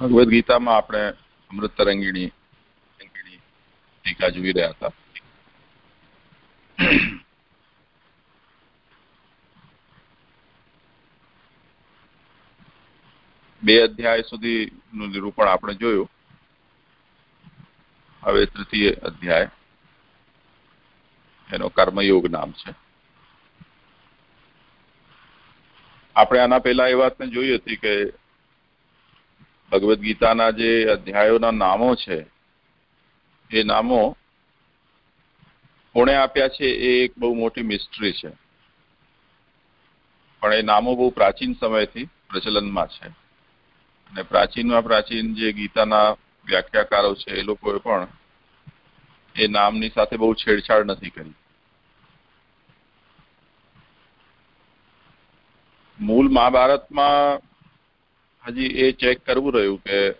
ભગવદ્ ગીતામાં આપણે અમૃત તરંગીણી ટીકા જોઈ રહ્યા હતા. બે અધ્યાય સુધીનું નિરૂપણ આપણે જોયું. હવે તૃતીય અધ્યાય. એનો કર્મયોગ નામ છે. આપણે આના પહેલા એ વાતને જોઈ હતી કે ભગવદ્ ગીતાના જે અધ્યાયોના નામો છે, એ નામો કોણે આપ્યા છે એ એક બહુ મોટી મિસ્ટ્રી છે. પણ એ નામો બહુ પ્રાચીન સમયથી પ્રચલનમાં છે. અને પ્રાચીનમાં પ્રાચીન જે ગીતાના વ્યાખ્યાકારો છે એ લોકોએ પણ એ નામની સાથે બહુ છેડછાડ નથી કરી. મૂળ મહાભારતમાં હજી એ ચેક કરવું રહ્યું કે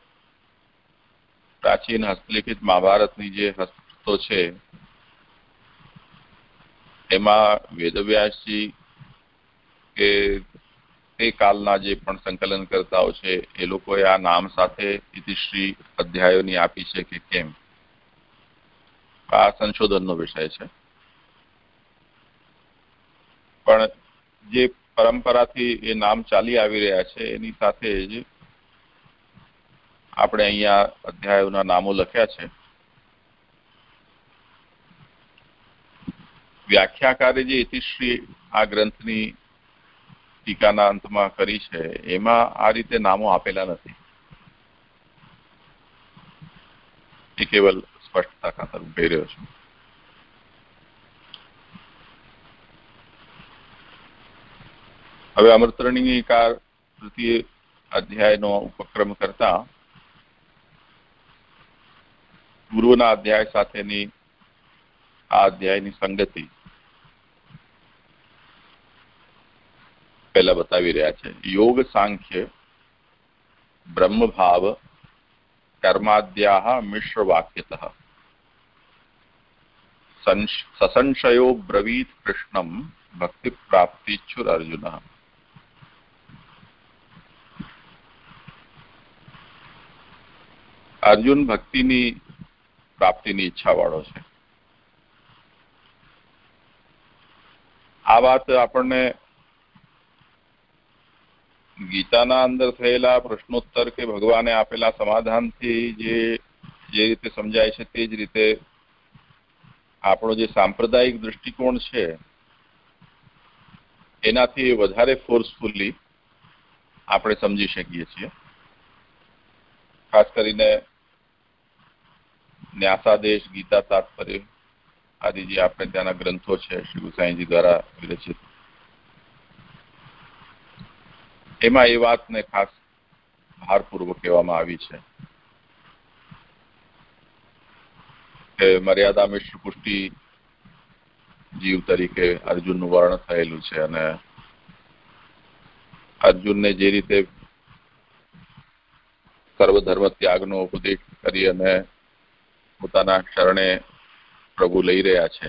પ્રાચીન હસ્તલિખિત મહાભારતની જે હસ્તો છે, એમાં વેદવ્યાસજી કે તે કાલના જે પણ સંકલન છે, એ લોકોએ આ નામ સાથે ઇતિશ્રી અધ્યાયોની આપી છે કે કેમ? આ સંશોધનનો વિષય છે. પણ જે પરંપરાથી એ નામ ચાલી આવી રહ્યા છે, એની સાથે જ આપણે અહીંયા અધ્યાયોના નામો લખ્યા છે. વ્યાખ્યાકારે જે ઇતિશ્રી આ ગ્રંથની ટીકાના અંતમાં કરી છે, એમાં આ રીતે નામો આપેલા નથી. એ કેવલ સ્પષ્ટતા ખાતર હવે અમૃતરણીકાર તૃતીય અધ્યાયનો ઉપક્રમ કરતા પૂર્વના અધ્યાય સાથેની આ અધ્યાયની સંગતિ પહેલા બતાવી રહ્યા છે. યોગ સાંખ્ય બ્રહ્મભાવ કર્માદ્યા મિશ્ર વાક્યત સસંશયો બ્રવીત કૃષ્ણમ ભક્તિ પ્રાપ્તિચ્છુર અર્જુન અર્જુન ભક્તિની પ્રાપ્તિની ઈચ્છા વાળો છે. આ વાત આપણને ગીતાના અંદર થયેલા પ્રશ્નોત્તર કે ભગવાને આપેલા સમાધાનથી જે જે રીતે સમજાય છે તે જ રીતે આપણો જે સાંપ્રદાયિક દૃષ્ટિકોણ છે, એનાથી વધારે ફોર્સફુલી આપણે સમજી શકીએ છીએ. ખાસ કરીને ન્યાસાદેશ ગીતા તાત્પર્ય આદિ જે આપણે ત્યાંના ગ્રંથો છે, શ્રી ગુસાઈજી દ્વારા વિરચિત એમાં એ વાતને ખાસ ભારપૂર્વક કહેવામાં આવી છે કે મર્યાદા મિશ્ર પુષ્ટિ જીવ તરીકે અર્જુનનું વર્ણન થયેલું છે અને અર્જુનને જે રીતે સર્વધર્મ ત્યાગનો ઉપદેશ કરી અને પોતાના શરણે પ્રભુ લઈ રહ્યા છે.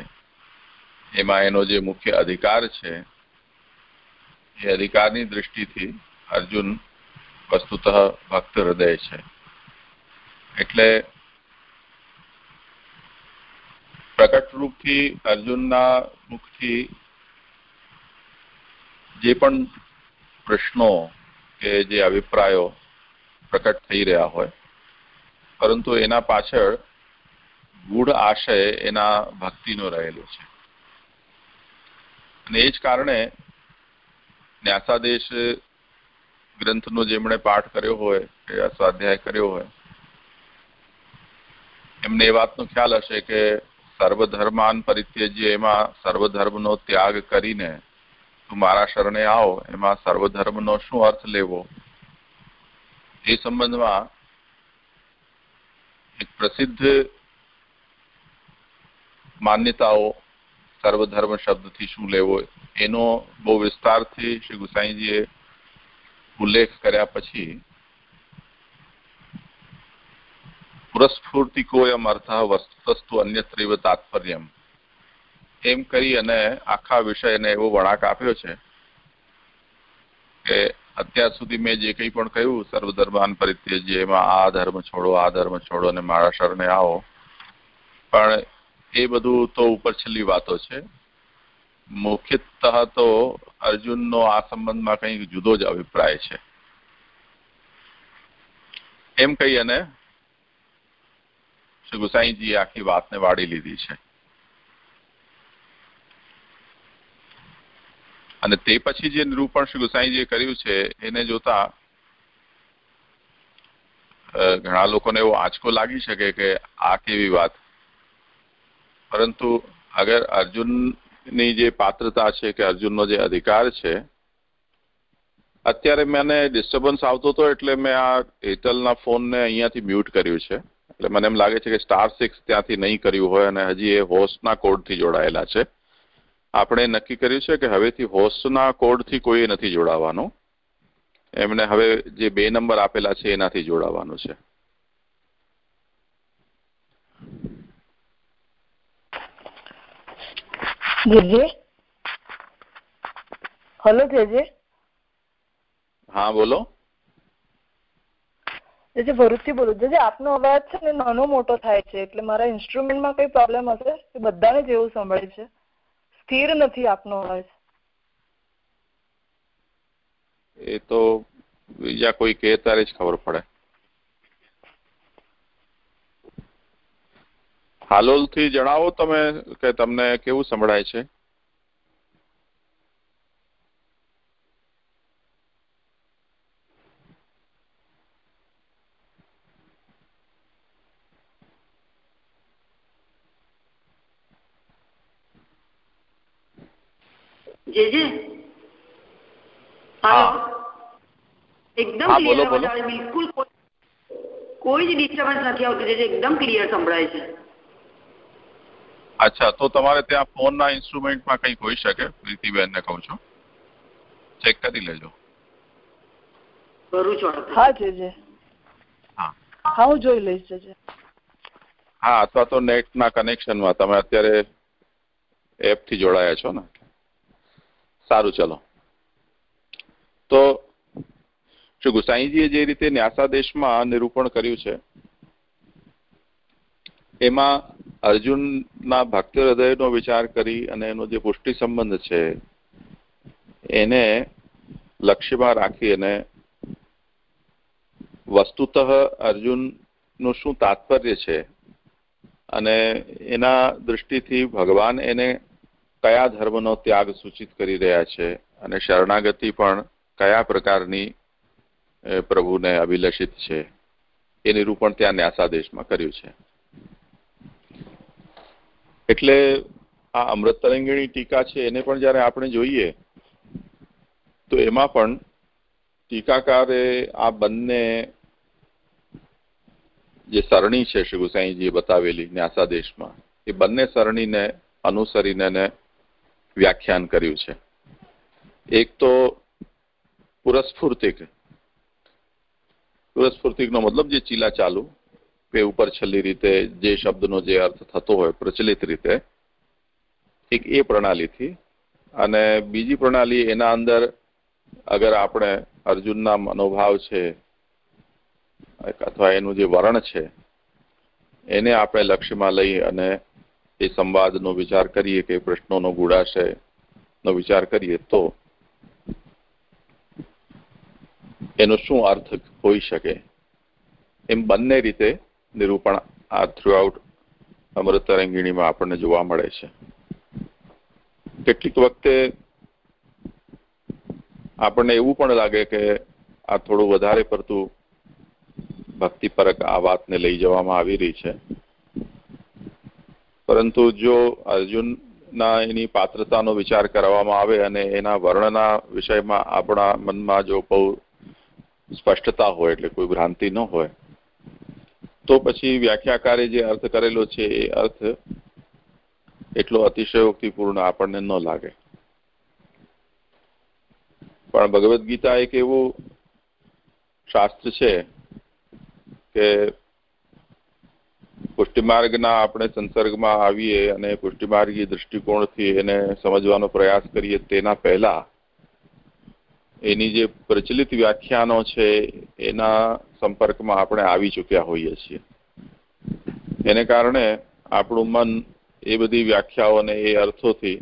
એમાં એનો જે મુખ્ય અધિકાર છે, એ અધિકારની દૃષ્ટિથી અર્જુન વસ્તુતઃ ભક્ત હૃદય છે. એટલે પ્રકટ રૂપથી અર્જુનના મુખથી જે પણ પ્રશ્નો કે જે અભિપ્રાયો પ્રકટ થઈ રહ્યા હોય, પરંતુ એના પાછળ ગૂઢ આશય એના ભક્તિનો રહેલો છે. અને એ જ કારણે ન્યાસાદેશ ગ્રંથનો જેમણે પાઠ કર્યો હોય કે સ્વાધ્યાય કર્યો હોય, એમને એ વાતનો ખ્યાલ હશે કે સર્વધર્માન પરિત્યજ્ય, એમાં સર્વધર્મનો ત્યાગ કરીને તું મારા શરણે આવો, એમાં સર્વધર્મનો શું અર્થ લેવો? એ સંબંધમાં એક પ્રસિદ્ધ માન્યતાઓ સર્વધર્મ શબ્દથી શું લેવો એનો બહુ વિસ્તારથી શ્રી ગુસાઈજીએ ઉલ્લેખ કર્યા પછી પુરસ્ફૂર્તિકોયમ અર્થ વસ્તુસ્તુ અન્યત્રૈવ તાત્પર્યમ. એમ કરી અને આખા વિષયને એવો વળાંક આપ્યો છે કે અત્યાર સુધી મેં જે કંઈ પણ કહ્યું, સર્વધર્માન પરિત્યજ્ય, એમાં આ ધર્મ છોડો, આ ધર્મ છોડો અને મારા શરણે આવો. પણ એ બધું તો ઉપર છેલ્લી વાતો છે. મુખ્યતઃ તો અર્જુનનો આ સંબંધમાં કંઈક જુદો જ અભિપ્રાય છે. એમ કહી અને શ્રી ગુસાઈજી આખી વાતને વાળી લીધી છે. અને તે પછી જે નિરૂપણ શ્રી ગુસાઈજીએ કર્યું છે, એને જોતા ઘણા લોકોને એવો આંચકો લાગી શકે કે આ કેવી વાત પરંતુ અગર અર્જુનની જે પાત્રતા છે કે અર્જુનનો જે અધિકાર છે, અત્યારે મને ડિસ્ટર્બન્સ આવતો હતો એટલે મેં આ એરટેલના ફોનને અહીંયાથી મ્યુટ કર્યું છે. એટલે મને એમ લાગે છે કે સ્ટાર સિક્સ ત્યાંથી નહીં કર્યું હોય અને હજી એ હોસ્ટના કોડથી જોડાયેલા છે. આપણે નક્કી કર્યું છે કે હવેથી હોસ્ટના કોડથી કોઈ નથી જોડાવાનું. એમને હવે જે બે નંબર આપેલા છે એનાથી જોડાવાનું છે. જેજે? હલો જેજે? હા બોલો. જેજે ભરૂચથી બોલું. જેજે આપનો અવાજ છે ને નાનો મોટો થાય છે એટલે મારા ઇન્સ્ટ્રુમેન્ટમાં કઈ પ્રોબ્લેમ હશે? બધાને જેવું સંભળાય છે. સ્થિર નથી આપનો અવાજ. એ તો બીજા કોઈ કહે ત્યારે જ ખબર પડે. હાલોલથી જણાવો તમે કે તમને કેવું સંભળાય છે? એકદમ ક્લિયર બિલકુલ કોઈ જ ડિસ્ટર્બન્સ નથી આવતું. જે એકદમ ક્લિયર સંભળાય છે. અચ્છા તો તમારે ત્યાં ફોનના ઇન્સ્ટ્રુમેન્ટમાં કંઈક હોઈ શકે? પ્રીતિબેનને કહું છું. ચેક કરી લેજો. કરું છું હા જે હા. હા હું જોઈ લઈશ જે હા અથવા તો નેટના કનેક્શનમાં. તમે અત્યારે એપથી જોડાયા છો ને? સારું ચલો. તો શ્રી ગુસાઈજીએ જે રીતે ન્યાસાદેશમાં નિરૂપણ કર્યું છે એમાં અર્જુનના ભક્ત હૃદયનો વિચાર કરી અને એનો જે પુષ્ટિ સંબંધ છે, એને લક્ષ્યમાં રાખી અને વસ્તુતઃ અર્જુનનું શું તાત્પર્ય છે અને એના દૃષ્ટિથી ભગવાન એને કયા ધર્મનો ત્યાગ સૂચિત કરી રહ્યા છે અને શરણાગતિ પણ કયા પ્રકારની પ્રભુને અભિલષિત છે એ નિરૂપણ ત્યાં ન્યાસાદેશમાં કર્યું છે. એટલે આ અમૃત તરંગીણી ટીકા છે, એને પણ જ્યારે આપણે જોઈએ, તો એમાં પણ ટીકાકારે આ બંને જે સરણી છે, શ્રી ગુસાઈજીએ બતાવેલી ન્યાસાદેશમાં એ બંને સરણીને અનુસરીને વ્યાખ્યાન કર્યું છે. એક તો પુરસ્ફૂર્તિક, પુરસ્ફૂર્તિકનો મતલબ જે ચીલા ચાલુ કે ઉપર છેલ્લી રીતે જે શબ્દનો જે અર્થ થતો હોય, પ્રચલિત રીતે, એક એ પ્રણાલીથી અને બીજી પ્રણાલી એના અંદર અગર આપણે અર્જુનના મનોભાવ છે, અથવા એનું જે વર્ણ છે, એને આપણે લક્ષ્યમાં લઈ અને એ સંવાદનો વિચાર કરીએ કે પ્રશ્નોનો ગુડાશયનો વિચાર કરીએ તો એનો શું અર્થ હોઈ શકે? એમ બંને રીતે નિરૂપણ આ થ્રુઆઉટ અમૃત તરંગીણીમાં આપણને જોવા મળે છે. કેટલીક વખતે આપણને એવું પણ લાગે કે આ થોડું વધારે પડતું ભક્તિપરક આ વાતને લઈ જવામાં આવી રહી છે. પરંતુ જો અર્જુનના એની પાત્રતાનો વિચાર કરવામાં આવે અને એના વર્ણના વિષયમાં આપણા મનમાં જો બહુ સ્પષ્ટતા હોય, એટલે કોઈ ભ્રાંતિ ન હોય તો પછી વ્યાખ્યાકારે જે અર્થ કરેલો છે એ અર્થ એટલો અતિશયોક્તિપૂર્ણ આપણને ન લાગે. પણ ભગવદ્ ગીતા એક એવું શાસ્ત્ર છે કે પુષ્ટિમાર્ગના આપણે સંસર્ગમાં આવીએ અને પુષ્ટિમાર્ગી દૃષ્ટિકોણથી એને સમજવાનો પ્રયાસ કરીએ તેના પહેલા એની જે પ્રચલિત વ્યાખ્યાનો છે એના સંપર્કમાં આપણે આવી ચૂક્યા હોઈએ છીએ. એને કારણે આપણું મન એ બધી વ્યાખ્યાઓ અને એ અર્થોથી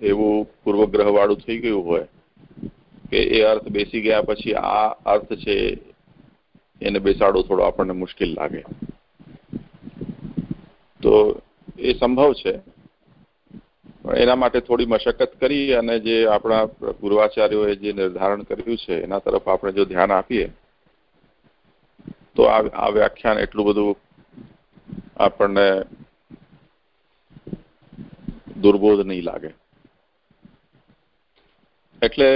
એવું પૂર્વગ્રહવાળું થઈ ગયું હોય કે એ અર્થ બેસી ગયા પછી આ અર્થ છે એને બેસાડવું થોડો આપણને મુશ્કેલ લાગે. તો એ સંભવ છે. એના માટે થોડી મશક્કત કરી અને જે આપણા પૂર્વાચાર્યોએ જે નિર્ધારણ કર્યું છે, એના તરફ આપણે જો ધ્યાન આપીએ તો આ વ્યાખ્યાન એટલું બધું આપણને દુર્બોધ નહીં લાગે. એટલે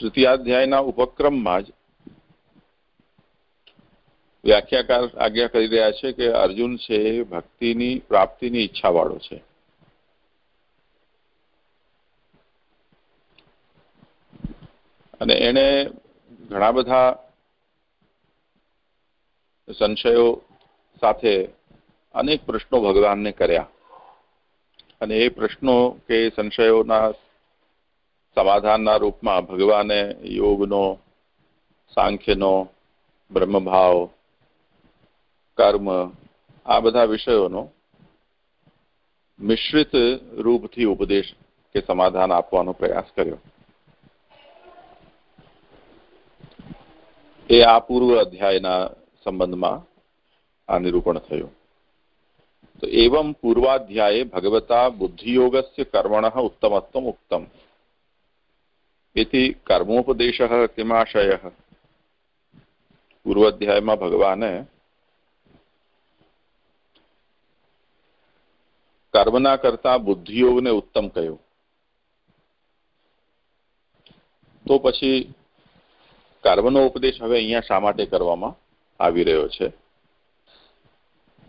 તૃતીયાધ્યાયના ઉપક્રમમાં જ વ્યાખ્યાકાર આજ્ઞા કરી રહ્યા છે કે અર્જુન છે એ ભક્તિની, પ્રાપ્તિની ઈચ્છા વાળો છે. અને એને ઘણા બધા સંશયો સાથે અનેક પ્રશ્નો ભગવાનને કર્યા. અને એ પ્રશ્નો કે સંશયોના સમાધાનના રૂપમાં ભગવાને યોગનો, સાંખ્યનો, બ્રહ્મભાવ, કર્મ, આ બધા વિષયોનો મિશ્રિત રૂપથી ઉપદેશ કે સમાધાન આપવાનો પ્રયાસ કર્યો. એ આ પૂર્વ અધ્યાયના સંબંધમાં આ નિરૂપણ થયું. તો એવમ પૂર્વાધ્યાયે ભગવતા બુદ્ધિયોગસ્ય કર્મણ ઉત્તમત્વમ ઉક્તમ. એથી કર્મોપદેશ કિમાશય. પૂર્વાધ્યાયમાં ભગવાને કર્મના કરતા બુદ્ધિયોગને ઉત્તમ કહ્યું. તો પછી કર્મનો ઉપદેશ હવે અહીંયા શા માટે કરવામાં આવી રહ્યો છે?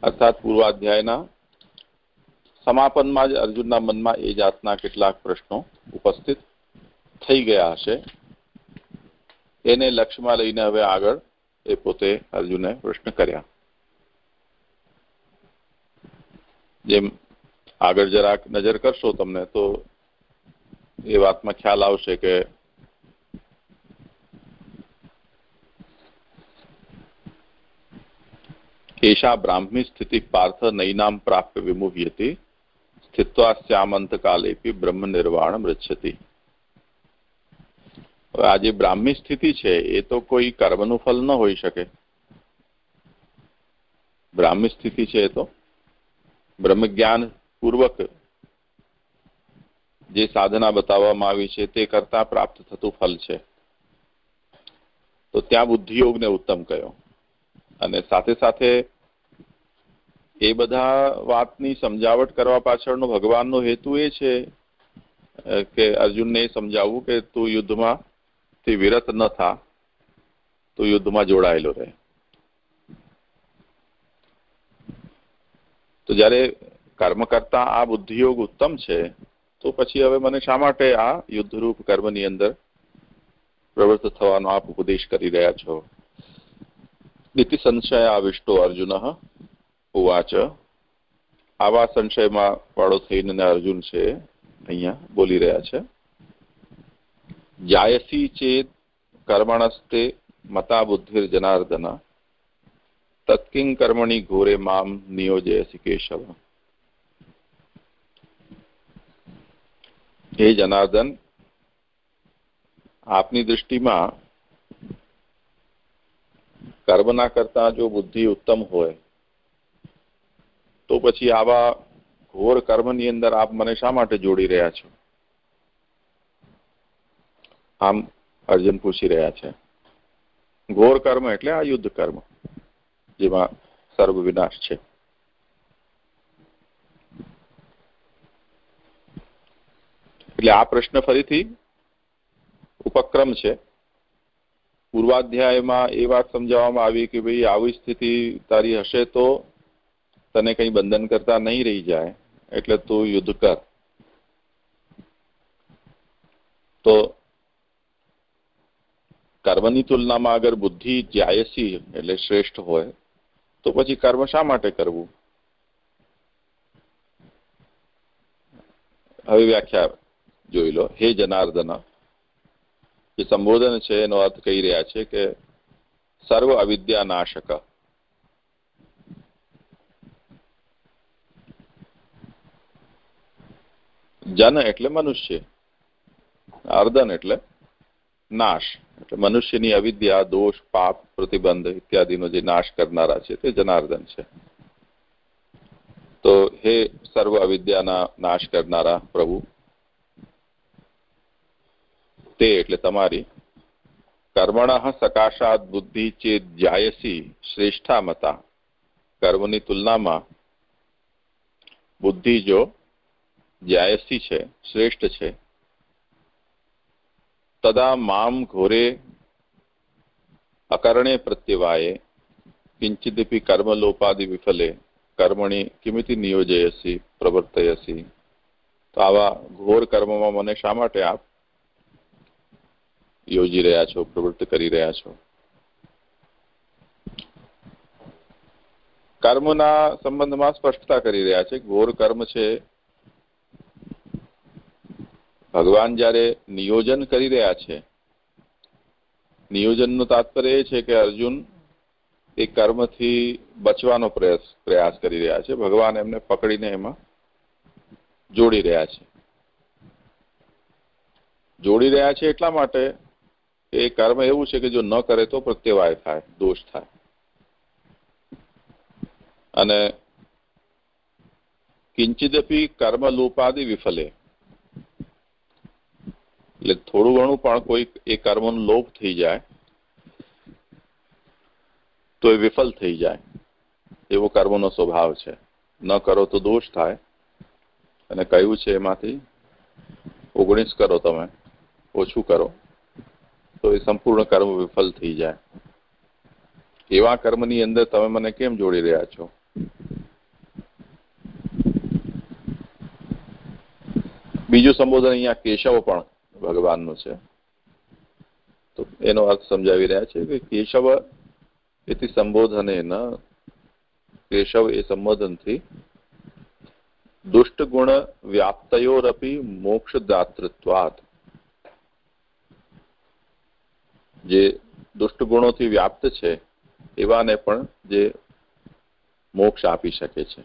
અર્થાત પૂર્વાધ્યાયના સમાપનમાં જ અર્જુનના મનમાં એ જાતના કેટલાક પ્રશ્નો ઉપસ્થિત થઈ ગયા હશે. એને લક્ષ્યમાં લઈને હવે આગળ એ પોતે અર્જુને પ્રશ્ન કર્યા. જેમ આગળ જરાક નજર કરશો તમને તો એ વાતમાં ખ્યાલ આવશે કે એશા ब्राह्मी સ્થિતિ पार्थ નૈનામ प्राप्य विमुह्यति, स्थित्वा શ્યામંત કાલેપી બ્રહ્મ નિર્વાણ મૃચ્છતિ આ જે બ્રાહ્મી સ્થિતિ છે, એ તો કોઈ કર્મનું ફલ ન હોઈ શકે. બ્રાહ્મી સ્થિતિ છે એ તો બ્રહ્મ જ્ઞાન પૂર્વક જે સાધના બતાવવામાં આવી છે, તે કરતા પ્રાપ્ત થતું ફલ છે. તો ત્યાં બુદ્ધિયોગને ઉત્તમ કયો અને સાથે સાથે એ બધા વાતની સમજાવટ કરવા પાછળનો ભગવાનનો હેતુ એ છે કે અર્જુનને સમજાવવું કે તું યુદ્ધમાં થી વિરત ન થા, તું યુદ્ધમાં જોડાયેલો રહે. તો જ્યારે કર્મ કરતા આ બુદ્ધિયોગ ઉત્તમ છે, તો પછી હવે મને શા માટે આ યુદ્ધરૂપ કર્મની અંદર પ્રવૃત્ત થવાનો આપ ઉપદેશ કરી રહ્યા છો? નીતિ સંશય આવિષ્ટો અર્જુન. ઉવાચ. આવા સંશયમાં વાળો થઈને અર્જુન છે, અહીંયા બોલી રહ્યા છે. જાયસી ચેત કર્મણસ્તે મતા બુદ્ધિર જનાર્દન. તત્કિંગ કર્મણી ઘોરે મામ નિયોજયસી કેશવ. હે જનાર્દન, આપની દૃષ્ટિમાં કર્મના કરતા જો બુદ્ધિ ઉત્તમ હોય તો પછી આવા ઘોર કર્મની અંદર આપ મને શા માટે જોડી રહ્યા છો? આમ અર્જુન પૂછી રહ્યા છે. ઘોર કર્મ એટલે આ યુદ્ધ કર્મ, જેમાં સર્વ વિનાશ છે. એટલે આ પ્રશ્ન ફરીથી ઉપક્રમ છે. પૂર્વાધ્યાયમાં એ વાત સમજાવવામાં આવી કે ભાઈ આવી સ્થિતિ તારી હશે તો તને કઈ બંધન કરતા નહીં રહી જાય, એટલે તું યુદ્ધ કર. તો કર્મની તુલનામાં અગર બુદ્ધિ જ્યાયસી એટલે શ્રેષ્ઠ હોય, તો પછી કર્મ શા માટે કરવું? હવે વ્યાખ્યા જોઈ લો. હે જનાર્દન, જે સંબોધન છે એનો અર્થ કહી રહ્યા છે કે સર્વ અવિદ્યા જન એટલે મનુષ્ય. અર્ધન એટલે નાશ. એટલે મનુષ્યની અવિદ્યા, દોષ, પાપ, પ્રતિબંધ ઇત્યાદિનો જે નાશ કરનારા છે તે જનાર્દન છે. તો હે સર્વ અવિદ્યાના નાશ કરનારા પ્રભુ, તે એટલે તમારી કર્મણ સકાશાત બુદ્ધિ ચેત જાયસી શ્રેષ્ઠા મતા કર્મની તુલનામાં બુદ્ધિ જો જાયસી છે, શ્રેષ્ઠ છે. તદા મામ ઘોરે અકરણે પ્રત્યવાયે, કિંચિદપી કર્મલોપાદિ વિફલે, કર્મણી કિમિતિ નિયોજયસી, પ્રવર્તયસી. તો આવા ઘોર કર્મમાં મને શા માટે આપ યોજી રહ્યા છો, પ્રવૃત્ત કરી રહ્યા છો? કર્મના સંબંધમાં સ્પષ્ટતા કરી રહ્યા છે ઘોર કર્મ છે ભગવાન જ્યારે નિયોજન કરી રહ્યા છે, નિયોજનનું તાત્પર્ય એ છે કે અર્જુન એ કર્મથી બચવાનો પ્રયાસ પ્રયાસ કરી રહ્યા છે. ભગવાન એમને પકડીને એમાં જોડી રહ્યા છે. જોડી રહ્યા છે એટલા માટે એ કર્મ એવું છે કે જો ન કરે તો પ્રત્યવાય થાય, દોષ થાય. અને કિંચિદપી કર્મલોપાદિ વિફલે. એટલે થોડું ઘણું પણ કોઈ એ કર્મનો લોપ થઈ જાય, તો એ વિફલ થઈ જાય. એવો કર્મનો સ્વભાવ છે. ન કરો તો દોષ થાય. અને કયું છે એમાંથી, ઓગણીસ કરો તમે, ઓછું કરો. તો એ સંપૂર્ણ કર્મ વિફલ થઈ જાય. એવા કર્મની અંદર તમે મને કેમ જોડી રહ્યા છો? બીજું સંબોધન અહીંયા કેશવ પણ ભગવાનનું છે. તો એનો અર્થ સમજાવી રહ્યા છે કે કેશવ એથી સંબોધને ન, કેશવ એ સંબોધનથી દુષ્ટ ગુણ વ્યાપ્તયોરપી મોક્ષદાતૃત્વાત. જે દુષ્ટ ગુણોથી વ્યાપ્ત છે, એવાને પણ જે મોક્ષ આપી શકે છે.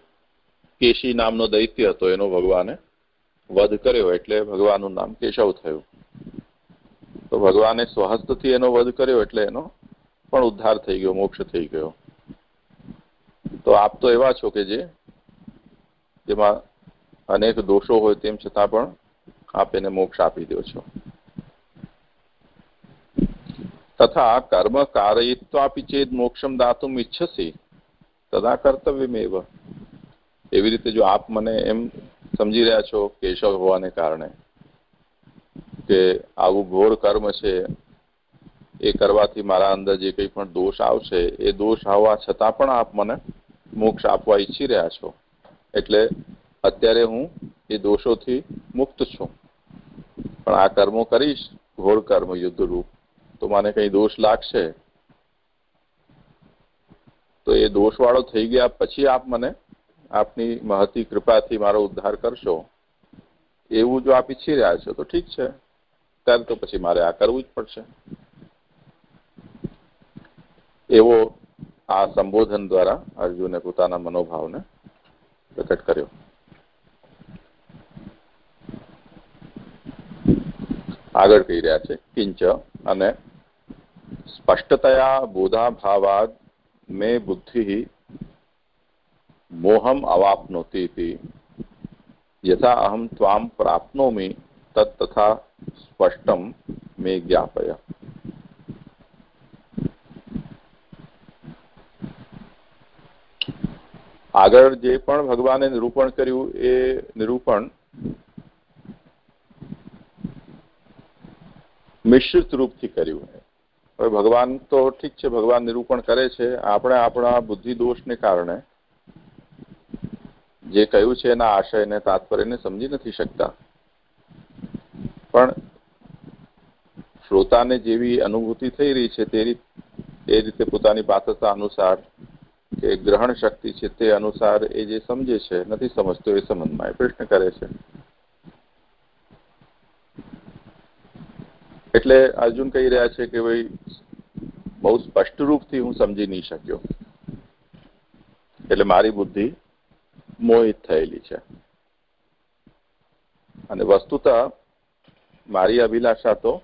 કેશી નામનો દૈત્ય હતો, એનો ભગવાને વધ કર્યો, એટલે ભગવાનનું નામ કેશવ થયું. તો ભગવાને સ્વહસ્તથી એનો વધ કર્યો એટલે એનો પણ ઉદ્ધાર થઈ ગયો, મોક્ષ થઈ ગયો. તો આપ તો એવા છો કે જેમાં અનેક દોષો હોય તેમ છતાં પણ આપ એને મોક્ષ આપી દો છો. તથા કર્મ કારયિત્વાપી ચેદ મોક્ષમ દાતુમ ઈચ્છસી, તદા કર્તવ્યમેવ. એવી રીતે જો આપ મને એમ સમજી રહ્યા છો કેશવ હોવાને કારણે કે આવું ઘોર કર્મ છે, એ કરવાથી મારા અંદર જે કંઈ પણ દોષ આવશે, એ દોષ આવવા છતાં પણ આપ મને મોક્ષ આપવા ઈચ્છી રહ્યા છો. એટલે અત્યારે હું એ દોષોથી મુક્ત છું. પણ આ કર્મો કરીશ, ઘોર કર્મ યુદ્ધ રૂપ. તો મને કઈ દોષ લાગશે? તો એ દોષવાળો થઈ ગયા પછી આપ મને આપની મહતી કૃપાથી મારો ઉદ્ધાર કરશો. એવું જો આપ ઈચ્છી રહ્યા છો તો ઠીક છે. ત્યારે તો પછી મારે આ કરવું જ પડશે. એવો આ સંબોધન દ્વારા અર્જુને પોતાના મનોભાવને પ્રકટ કર્યો. આગળ કહી રહ્યા છે, કિંચ અને સ્પષ્ટતયા બોધાભાવાદ મે બુદ્ધિ મોહમ અવાપનોતી યથા અહમ ત્વામ પ્રાપ્નોમી તથા સ્પષ્ટમ મે જ્ઞાપય આગળ જે પણ ભગવાને નિરૂપણ કર્યું એ નિરૂપણ મિશ્રિત રૂપથી કર્યું હવે ભગવાન તો ઠીક છે, ભગવાન નિરૂપણ કરે છે. આપણે આપણા બુદ્ધિ દોષને કારણે જે કહ્યું છે એના આશયને, તાત્પર્યને સમજી નથી શકતા. પણ શ્રોતાને જેવી અનુભૂતિ થઈ રહી છે તે એ રીતે પોતાની પાત્રતા અનુસાર કે ગ્રહણ શક્તિ છે તે અનુસાર એ જે સમજે છે, નથી સમજતો એ સંબંધમાં એ પ્રશ્ન કરે છે. એટલે અર્જુન કહી રહ્યા છે કે ભાઈ, બહુ સ્પષ્ટ રૂપથી હું સમજી નહીં શક્યો. એટલે મારી બુદ્ધિ મોહિત થયેલી છે. અને વસ્તુતઃ મારી અભિલાષા તો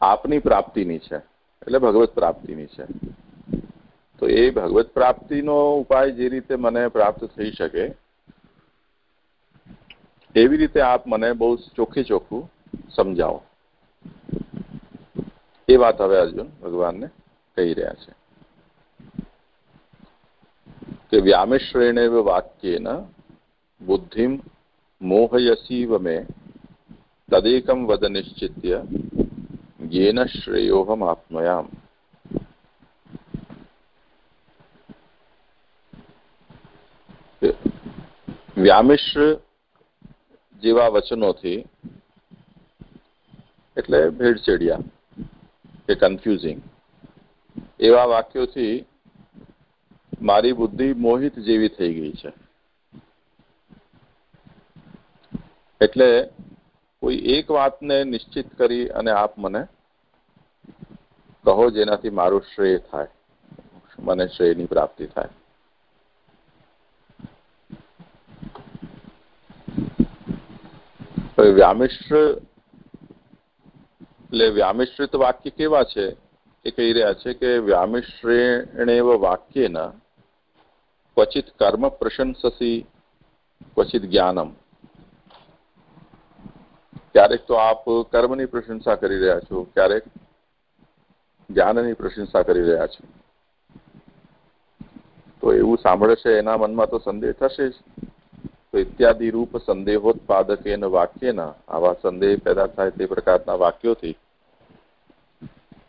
આપની પ્રાપ્તિની છે, એટલે ભગવત પ્રાપ્તિની છે. તો એ ભગવત પ્રાપ્તિનો ઉપાય જે રીતે મને પ્રાપ્ત થઈ શકે, એવી રીતે આપ મને બહુ ચોખ્ખી ચોખ્ખું સમજાવો. એ વાત હવે અર્જુન ભગવાનને કહી રહ્યા છે. કે વ્યામિશ્રેણ વાક્યેન બુદ્ધિમ મોહયસીવ મે તદેકમ वद निश्चित्य येन श्रेयोहमात्मयाम् વ્યામિશ્ર જેવા વચનોથી એટલે ભેળસેડિયા કે કન્ફ્યુઝિંગ એવા વાક્યોથી મારી બુદ્ધિ મોહિત જેવી થઈ ગઈ છે. એટલે કોઈ એક વાતને નિશ્ચિત કરી અને આપ મને કહો જેનાથી મારું શ્રેય થાય, મને શ્રેયની પ્રાપ્તિ થાય. વ્યામિશ્ર એટલે વ્યામિશ્રિત વાક્ય કેવા છે? એ કહી રહ્યા છે કે વ્યામિશ્રેણેવ વાક્યના ક્વચિત કર્મ પ્રશંસસી ક્વચિત જ્ઞાનમ. ક્યારેક તો આપ કર્મની પ્રશંસા કરી રહ્યા છો, ક્યારેક જ્ઞાનની પ્રશંસા કરી રહ્યા છો. તો એવું સાંભળે છે એના મનમાં તો સંદેહ થશે જ. તો ઇત્યાદિ રૂપ સંદેહોત્પાદક વાક્યના, આવા સંદેહ પેદા થાય તે પ્રકારના વાક્યોથી,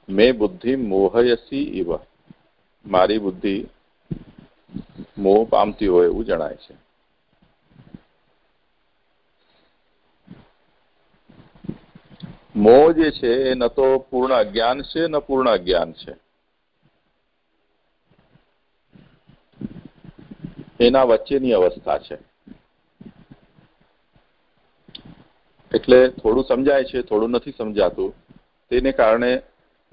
મેં બુદ્ધિ મોહયસી ઇવ મારી બુદ્ધિ મોહ પામતી હોય એવું જણાય છે. મોહ જે છે એ ન તો પૂર્ણ અજ્ઞાન છે, ન પૂર્ણ અજ્ઞાન છે. એના વચ્ચેની અવસ્થા છે. એટલે થોડું સમજાય છે, થોડું નથી સમજાતું. તેને કારણે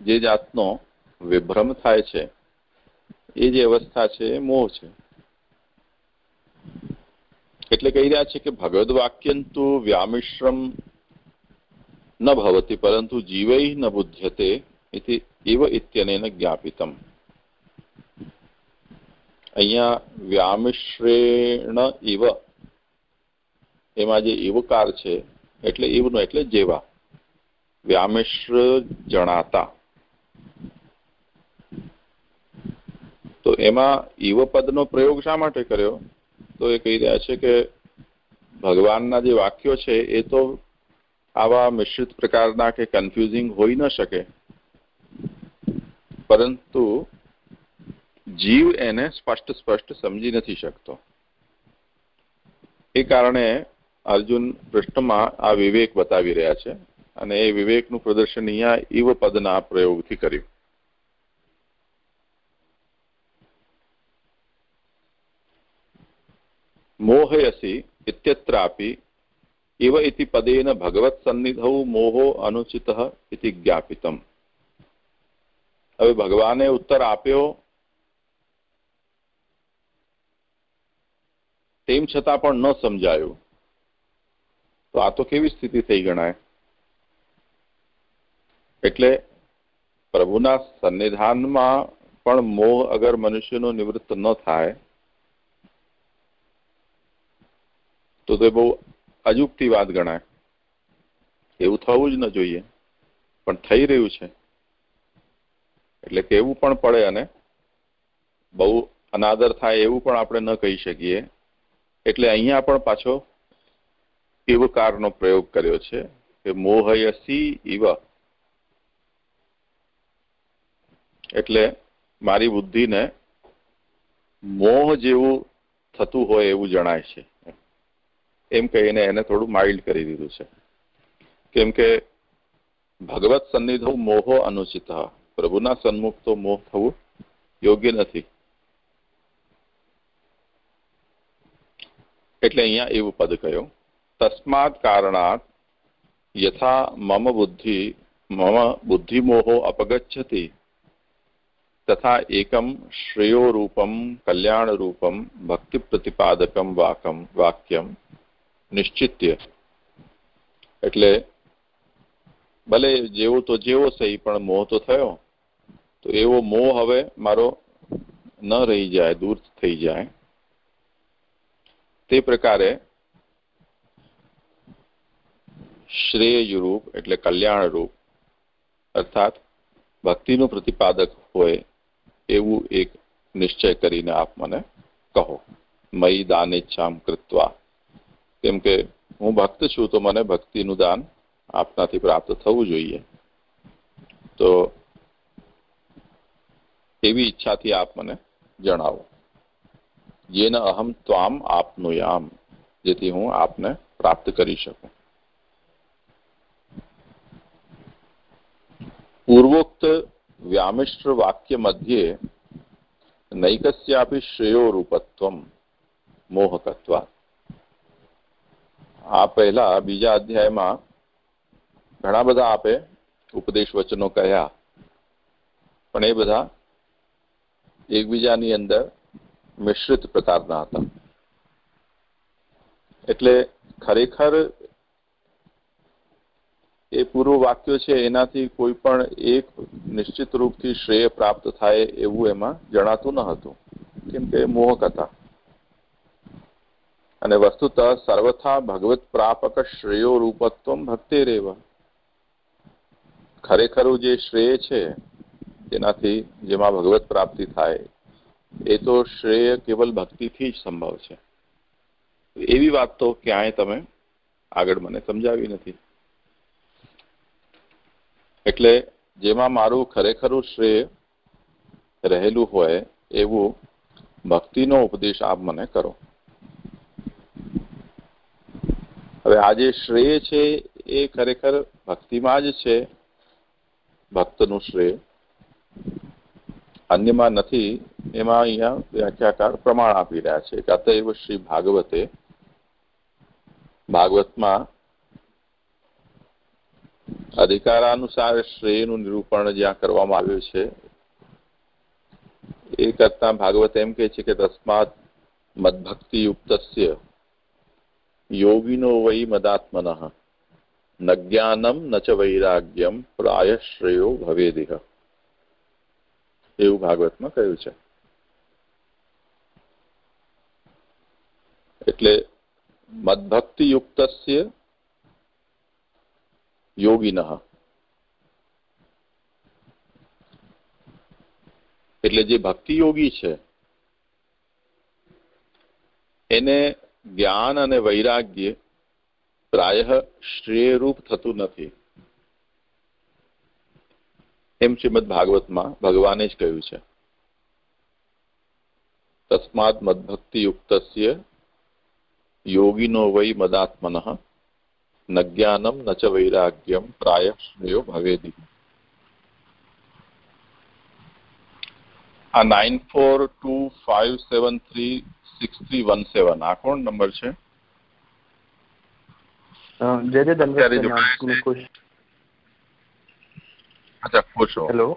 જે જાતનો વિભ્રમ થાય છે, એ જે અવસ્થા છે, એ મોહ છે. એટલે કહી રહ્યા છે કે ભગવદ વાક્યંતુ વ્યામિશ્રમ ન ભવતી પરંતુ જીવૈ ન બુધ્યતે એવ ઇત્યનેન જ્ઞાપિતમ અહીંયા વ્યામિશ્રેણ ઇવ એમાં જે ઇવકાર છે એટલે ઇવનો એટલે જેવા વ્યામિશ્ર જણાતા તો એમાં ઈવ પદનો પ્રયોગ શા માટે કર્યો તો એ કહી રહ્યા છે કે ભગવાનના જે વાક્યો છે એ તો આવા મિશ્રિત પ્રકારના કે કન્ફ્યુઝિંગ હોઈ ન શકે. પરંતુ જીવ એને સ્પષ્ટ સ્પષ્ટ સમજી નથી શકતો. એ કારણે અર્જુન પૃષ્ઠમાં આ વિવેક બતાવી રહ્યા છે અને એ વિવેકનું પ્રદર્શન અહીંયા ઈવ પદના પ્રયોગથી કર્યું. મોહયસી ઇત્યત્રાપી ઇતિ પદેન ભગવત સન્નિધૌ મોહો અનુચિત જ્ઞાપિતમ હવે ભગવાને ઉત્તર આપ્યો તેમ છતાં પણ ન સમજાયું તો આ તો કેવી સ્થિતિ થઈ ગણાય એટલે પ્રભુના સન્નિધાનમાં પણ મોહ અગર મનુષ્યનો નિવૃત્ત ન થાય તો તે બહુ અજુકતી વાત ગણાય. એવું થવું જ ન જોઈએ. પણ થઈ રહ્યું છે. એટલે કેવું પણ પડે અને બહુ અનાદર થાય એવું પણ આપણે ન કહી શકીએ. એટલે અહીંયા પણ પાછો ઇવકારનો પ્રયોગ કર્યો છે કે મોહયસી ઇવ. એટલે મારી બુદ્ધિને મોહ જેવું થતું હોય એવું જણાય છે. એમ કહીને એને થોડું માઇલ્ડ કરી દીધું છે. કેમ કે ભગવત સન્નિધો મોહો અનુચિત. પ્રભુના સન્મુખ તો મોહ થવું યોગ્ય નથી. એટલે અહીંયા એવું પદ કહ્યું. તસ્માત કારણાત યથા મમ બુદ્ધિ મમ બુદ્ધિ મોહો અપગચ્છતિ, તથા એકમ શ્રેયો શ્રેયોરૂપમ કલ્યાણરૂપમ ભક્તિ પ્રતિપાદકમ, વાકમ, વાક્યમ. નિશ્ચિત્ય. એટલે ભલે જેવો તો જેવો સહી પણ મોહ તો થયો. તો એવો મોહ હવે મારો ન રહી જાય, દૂર થઈ જાય. તે પ્રકારે શ્રેયરૂપ એટલે કલ્યાણરૂપ અર્થાત ભક્તિનું પ્રતિપાદક હોય એવું એક નિશ્ચય કરીને આપ મને કહો. મય દાનેચ્છામ કૃત્વા. કેમ કે હું ભક્ત છું, તો મને ભક્તિનું દાન આપનાથી પ્રાપ્ત થવું જોઈએ. તો એવી ઈચ્છાથી આપ મને જણાવો. જેને અહમ ત્વામ આપનુયામ જેથી હું આપને પ્રાપ્ત કરી શકું. પૂર્વોક્ત વ્યામિશ્ર વાક્ય મધ્યે, નૈકસ્યાપી શ્રેયો રૂપત્વમ મોહકત્વ આ પહેલા બીજા અધ્યાયમાં ઘણા બધા આપે ઉપદેશ વચનો કહ્યા. પણ એ બધા એકબીજાની અંદર મિશ્રિત પ્રકારના હતા. એટલે ખરેખર એ પૂર્વ વાક્યો છે, એનાથી કોઈ પણ એક નિશ્ચિત રૂપથી શ્રેય પ્રાપ્ત થાય એવું એમાં જણાતું ન હતું. કેમ કે મોહક હતા. અને વસ્તુત સર્વથા ભગવત પ્રાપક શ્રેયો રૂપત્વ ભક્તિ રેવા ખરેખરું જે શ્રેય છે, તેનાથી જેમાં ભગવત પ્રાપ્તિ થાય, એ તો શ્રેય કેવલ ભક્તિથી જ સંભવ છે. એવી વાત તો ક્યાંય તમે આગળ મને સમજાવી નથી. એટલે જેમાં મારું ખરેખરું શ્રેય રહેલું હોય, એવું ભક્તિનો ઉપદેશ આપ મને કરો. હવે આ જે શ્રેય છે એ ખરેખર ભક્તિમાં જ છે, ભક્તનું શ્રેય. અન્યમાં નથી, એમાં અહીંયા વ્યાખ્યાકાર પ્રમાણ આપી રહ્યા છે. કે અતએવ શ્રી ભાગવતે ભાગવતમાં અધિકારાનુસાર શ્રેયનું નિરૂપણ જ્યાં કરવામાં આવ્યું છે, એ કરતા ભાગવત એમ કે છે કે તસ્માત મદભક્તિયુક્ત યોગિનો વૈ મદાત્મન ન જ્ઞાનમ ન ચ વૈરાગ્યમ પ્રાય શ્રેયો ભવેદિહ એવું ભાગવતમાં કહ્યું છે. એટલે મદભક્તિયુક્ત યોગિન. એટલે જે ભક્તિ યોગી છે, એને જ્ઞાન અને વૈરાગ્ય પ્રાય શ્રેયરૂપ થતું નથી. એમ શ્રીમદ ભાગવતમાં ભગવાને જ કહ્યું છે. તસ્માત મદભક્તિયુક્ત યોગિનો વૈ મદાત્મન ન જ્ઞાનમ ન ચ વૈરાગ્યમ પ્રાય શ્રેયો ભવેદી. આ nine four two five seven three six three one seven આ કોણ નંબર છે જય જય ધનરાજ खुश अच्छा खुश हो हेलो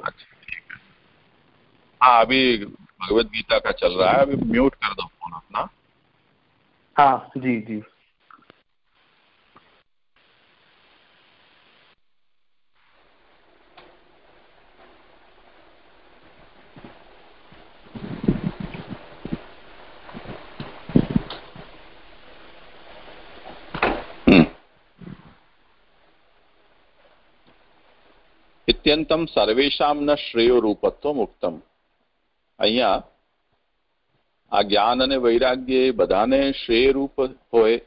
हाँ अभी भगवत गीता का चल रहा है अभी म्यूट कर दो फोन अपना हाँ जी जी અત્યંતમ સર્વેશામ ન શ્રેયો રૂપત્વ મુક્તમ અહીંયા આ જ્ઞાન અને વૈરાગ્ય એ બધાને શ્રેયરૂપ હોય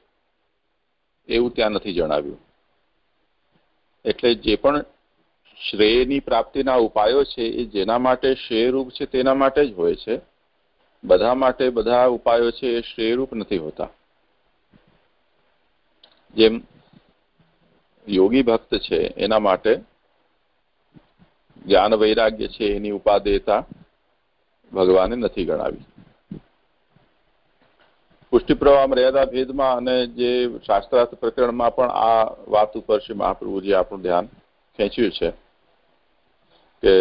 એવું ત્યાં નથી જણાવ્યું. એટલે જે પણ શ્રેયની પ્રાપ્તિના ઉપાયો છે, એ જેના માટે શ્રેયરૂપ છે, તેના માટે જ હોય છે. બધા માટે બધા ઉપાયો છે, એ શ્રેયરૂપ નથી હોતા. જેમ યોગી ભક્ત છે, એના માટે જ્ઞાન વૈરાગ્ય છે એની ઉપાદેયતા ભગવાને નથી ગણાવી. પુષ્ટિ પ્રવાહ મર્યાદા ભેદમાં અને જે શાસ્ત્રાર્થ પ્રકરણમાં પણ આ વાત ઉપર શ્રી મહાપ્રભુજી આપણું ધ્યાન ખેંચ્યું છે કે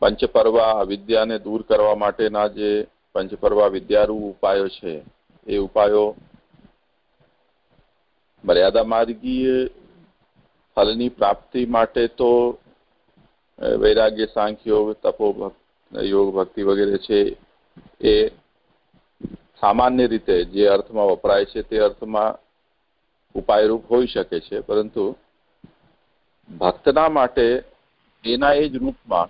પંચપર્વા અવિદ્યાને દૂર કરવા માટેના જે પંચપર્વા વિદ્યારૂપ ઉપાયો છે, એ ઉપાયો મર્યાદા માર્ગીય ફલની પ્રાપ્તિ માટે તો વૈરાગ્ય, સાંખ્ય યોગ તપો યોગ, ભક્તિ વગેરે છે, એ સામાન્ય રીતે જે અર્થમાં વપરાય છે તે અર્થમાં ઉપાયરૂપ હોઈ શકે છે. પરંતુ ભક્તના માટે એના એ જ રૂપમાં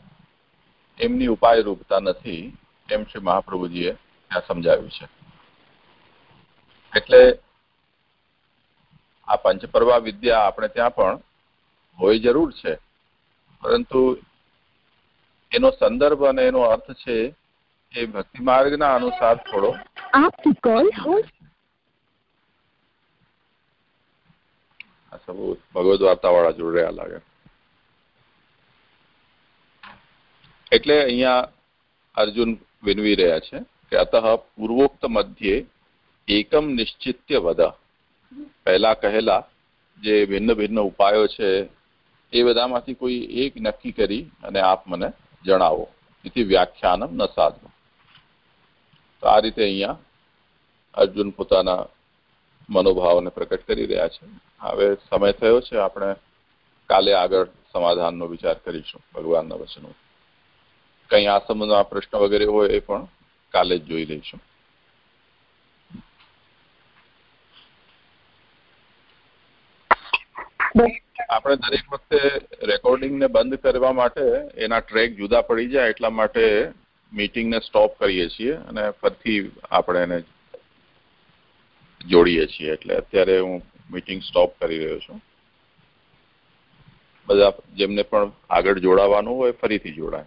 એમની ઉપાયરૂપતા નથી એમ શ્રી મહાપ્રભુજીએ ત્યાં સમજાવ્યું છે. એટલે આ પંચપર્વા વિદ્યા આપણે ત્યાં પણ હોય જરૂર છે. પરંતુ એનો સંદર્ભ અને એનો અર્થ છે એ ભક્તિ માર્ગના અનુસાર થોડો. આપકી કોલ હોલ્ડ આ રહ્યા લાગે. એટલે અહીંયા અર્જુન વિનવી રહ્યા છે કે અતઃ પૂર્વોક્ત મધ્યે એકમ નિશ્ચિત્ય વદ. પહેલા કહેલા જે ભિન્ન ભિન્ન ઉપાયો છે એ બધામાંથી કોઈ એક નક્કી કરી અને આપ મને જણાવો. એથી વ્યાખ્યાનમ ન સાધો. તો આ રીતે અહીંયા અર્જુન પોતાના મનોભાવને પ્રકટ કરી રહ્યા છે. હવે સમય થયો છે, આપણે કાલે આગળ સમાધાનનો વિચાર કરીશું, ભગવાનના વચનો કંઈ આ સંબંધમાં પ્રશ્ન વગેરે હોય એ પણ કાલે જ જોઈ લઈશું. આપણે દરેક વખતે રેકોર્ડિંગને બંધ કરવા માટે એના ટ્રેક જુદા પડી જાય એટલા માટે મીટિંગને સ્ટોપ કરીએ છીએ અને ફરીથી આપણે એને જોડીએ છીએ. એટલે અત્યારે હું મીટિંગ સ્ટોપ કરી રહ્યો છું. બધા જેમને પણ આગળ જોડાવાનું હોય ફરીથી જોડાય.